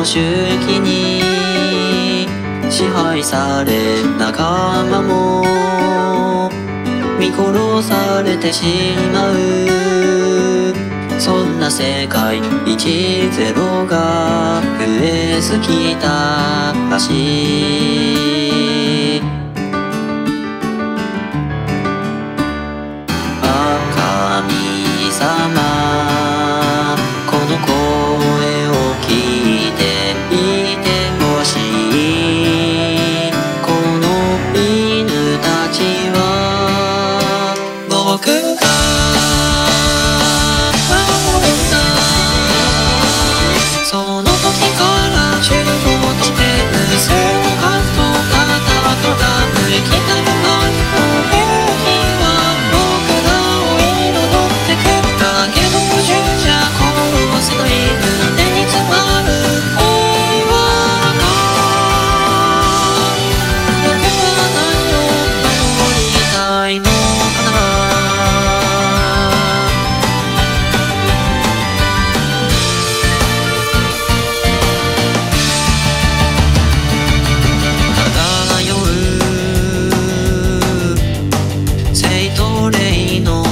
の周期に支配され仲間も見殺されてしまうそんな世界10が増えすぎたらしあ神様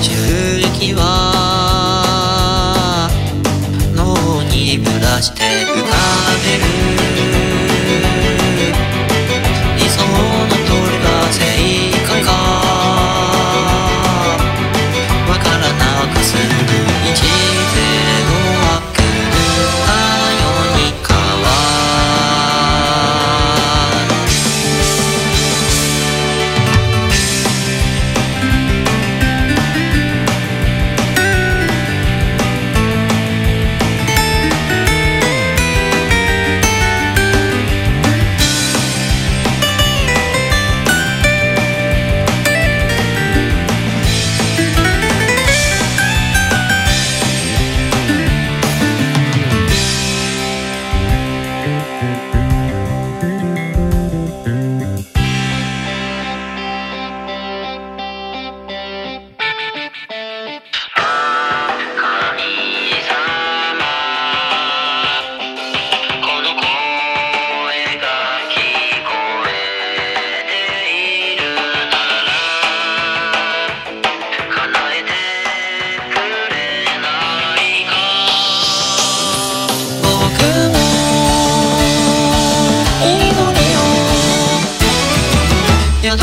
銃撃は脳にぶらして You